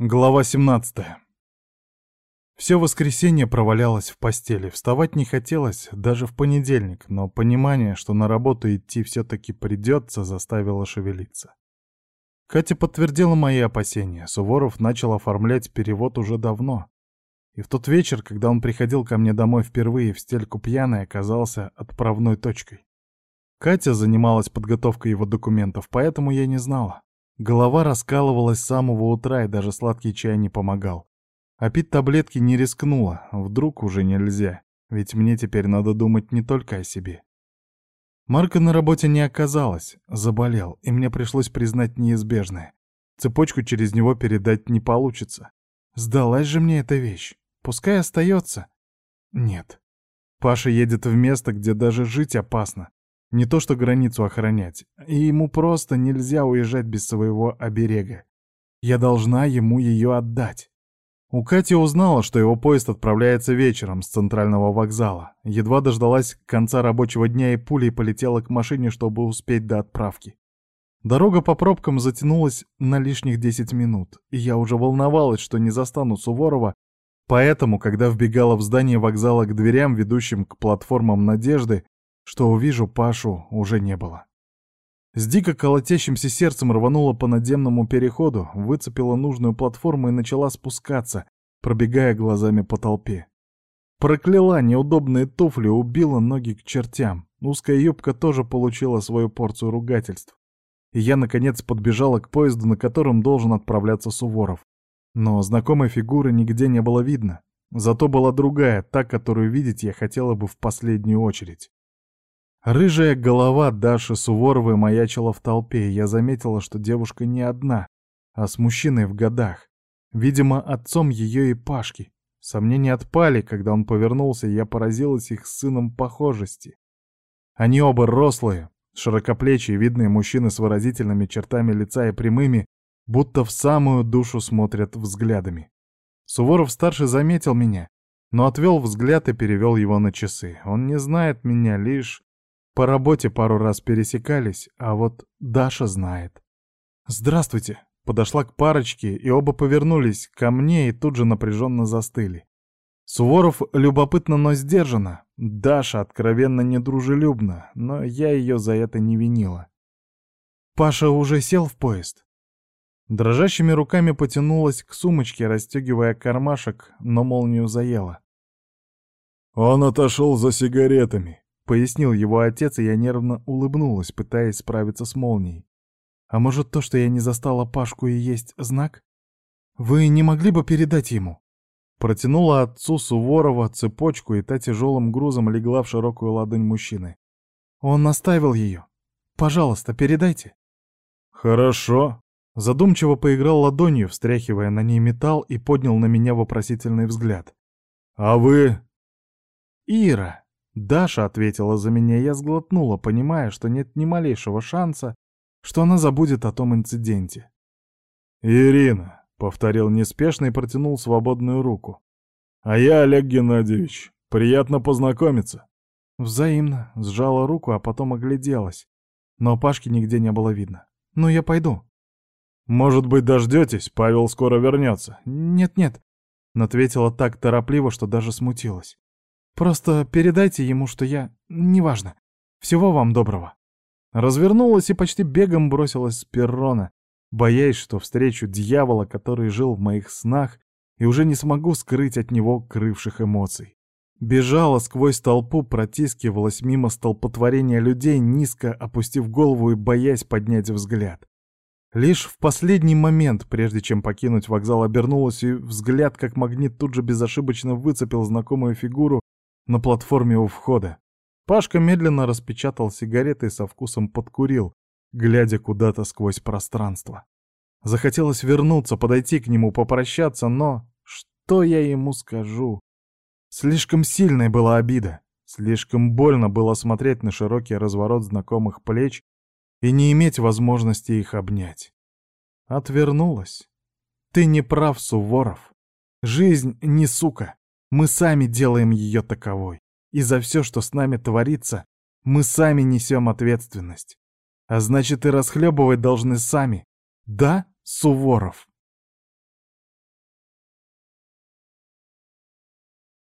Глава 17. Все воскресенье провалялось в постели. Вставать не хотелось даже в понедельник, но понимание, что на работу идти все-таки придется, заставило шевелиться. Катя подтвердила мои опасения. Суворов начал оформлять перевод уже давно. И в тот вечер, когда он приходил ко мне домой впервые в стельку пьяный, оказался отправной точкой. Катя занималась подготовкой его документов, поэтому я не знала. Голова раскалывалась с самого утра, и даже сладкий чай не помогал. А пить таблетки не рискнула, вдруг уже нельзя, ведь мне теперь надо думать не только о себе. Марка на работе не оказалось, заболел, и мне пришлось признать неизбежное. Цепочку через него передать не получится. Сдалась же мне эта вещь. Пускай остается. Нет. Паша едет в место, где даже жить опасно. Не то что границу охранять, и ему просто нельзя уезжать без своего оберега. Я должна ему ее отдать. У Кати узнала, что его поезд отправляется вечером с центрального вокзала. Едва дождалась конца рабочего дня и пулей полетела к машине, чтобы успеть до отправки. Дорога по пробкам затянулась на лишних 10 минут, и я уже волновалась, что не застану Суворова, поэтому, когда вбегала в здание вокзала к дверям, ведущим к платформам Надежды, что увижу Пашу, уже не было. С дико колотящимся сердцем рванула по надземному переходу, выцепила нужную платформу и начала спускаться, пробегая глазами по толпе. Прокляла неудобные туфли, убила ноги к чертям. Узкая юбка тоже получила свою порцию ругательств. И я, наконец, подбежала к поезду, на котором должен отправляться Суворов. Но знакомой фигуры нигде не было видно. Зато была другая, та, которую видеть я хотела бы в последнюю очередь. Рыжая голова Даши Суворовой маячила в толпе, и я заметила, что девушка не одна, а с мужчиной в годах. Видимо, отцом ее и Пашки. Сомнения отпали, когда он повернулся, и я поразилась их с сыном похожести. Они оба рослые, широкоплечие, видные мужчины с выразительными чертами лица и прямыми, будто в самую душу смотрят взглядами. Суворов-старший заметил меня, но отвел взгляд и перевел его на часы. Он не знает меня, лишь по работе пару раз пересекались, а вот Даша знает. «Здравствуйте!» Подошла к парочке, и оба повернулись ко мне и тут же напряженно застыли. Суворов любопытно, но сдержанно. Даша откровенно недружелюбна, но я ее за это не винила. «Паша уже сел в поезд?» Дрожащими руками потянулась к сумочке, расстегивая кармашек, но молнию заела. «Он отошел за сигаретами», Пояснил его отец, и я нервно улыбнулась, пытаясь справиться с молнией. А может, то, что я не застала Пашку и есть знак? Вы не могли бы передать ему? Протянула отцу Суворова цепочку, и та тяжелым грузом легла в широкую ладонь мужчины. Он наставил ее. Пожалуйста, передайте. Хорошо. Задумчиво поиграл ладонью, встряхивая на ней металл, и поднял на меня вопросительный взгляд. А вы? Ира. Даша ответила за меня, я сглотнула, понимая, что нет ни малейшего шанса, что она забудет о том инциденте. «Ирина», — повторил неспешно и протянул свободную руку. «А я Олег Геннадьевич. Приятно познакомиться». Взаимно сжала руку, а потом огляделась. Но Пашки нигде не было видно. «Ну, я пойду». «Может быть, дождетесь? Павел скоро вернется». «Нет-нет», — ответила так торопливо, что даже смутилась. Просто передайте ему, что я... Неважно. Всего вам доброго». Развернулась и почти бегом бросилась с перрона, боясь, что встречу дьявола, который жил в моих снах, и уже не смогу скрыть от него крывших эмоций. Бежала сквозь толпу, протискивалась мимо столпотворения людей, низко опустив голову и боясь поднять взгляд. Лишь в последний момент, прежде чем покинуть вокзал, обернулась, и взгляд, как магнит, тут же безошибочно выцепил знакомую фигуру на платформе у входа. Пашка медленно распечатал сигареты и со вкусом подкурил, глядя куда-то сквозь пространство. Захотелось вернуться, подойти к нему, попрощаться, но что я ему скажу? Слишком сильной была обида. Слишком больно было смотреть на широкий разворот знакомых плеч и не иметь возможности их обнять. Отвернулась. Ты не прав, Суворов. Жизнь не сука. Мы сами делаем ее таковой. И за все, что с нами творится, мы сами несем ответственность. А значит, и расхлебывать должны сами. Да, Суворов?